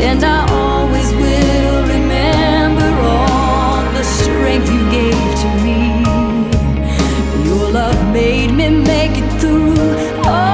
And I always will remember all the strength you gave to me. Your love made me make it through. Oh,